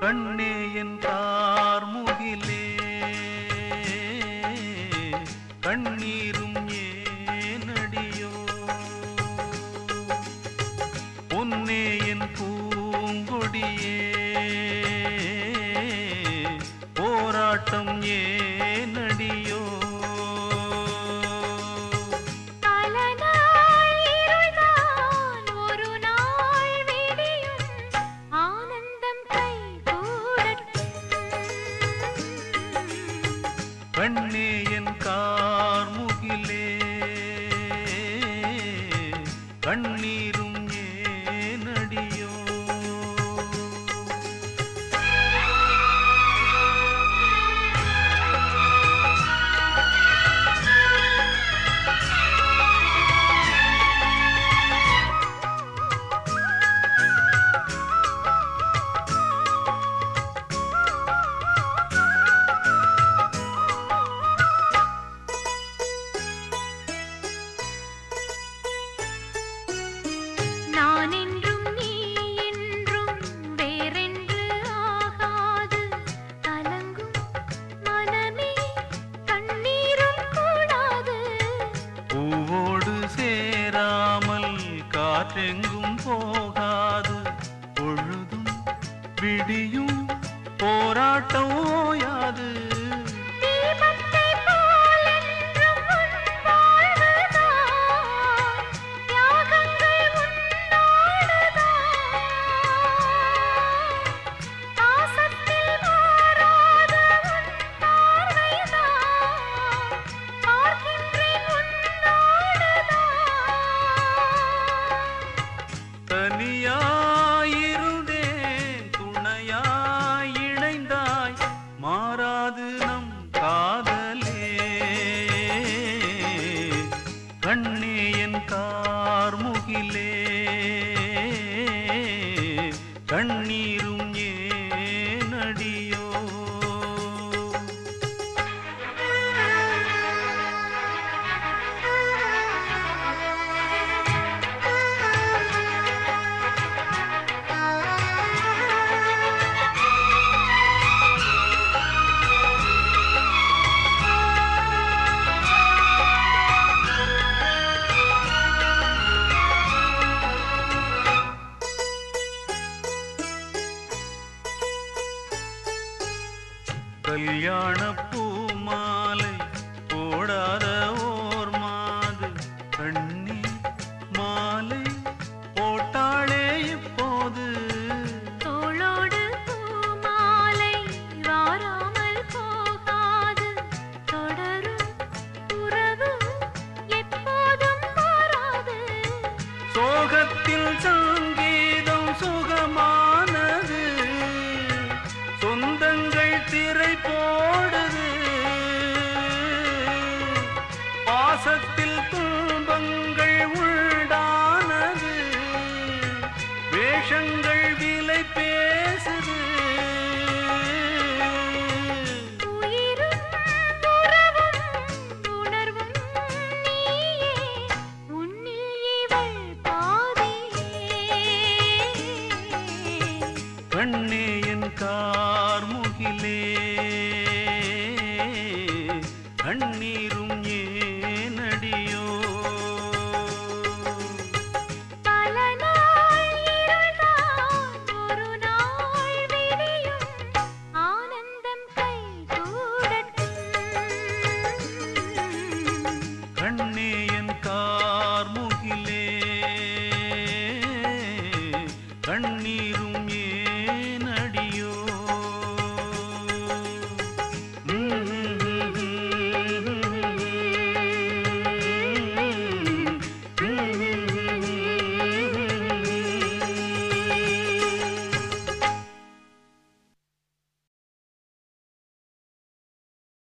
கண்ணே என் கார்முகிலே. கண்ணீரும் ஏனடியோ? பொன்னே என் பூங்கொடியே. போராட்டம் ஏனடியோ கண்ணே என் கார்முகிலே. கண்ணீரும் காற்றெங்கும் போகாது. பொழுதும் விடியும் போராட்டம் ஓயாது. தனியாயிருந்தேன் துணையாய் இணைந்தாய் மாறாது நம் காதலே. கண்ணே என் கார்முகிலே. கண்ணீரும் ஏனடியோ கல்யாண பூமாலை போடாத ஓர் மாது. கண்ணி மாலை போட்டாளே இப்போது. தோளோடு பூமாலை வாராமல் போகாது. தொடரும் உறவு எப்போதும் மாறாது. சோகத்தில் சங்கீதம் சுகமானது. திரை போடுது. பாசத்தில் துன்பங்கள் உண்டானது வேஷங்கள் விலை பேசுது. உயிரும் உறவும் உணர்வும் நீயே. ஏனடியோ? கண்ணேயன் கார் முகிலே கண்ணீர்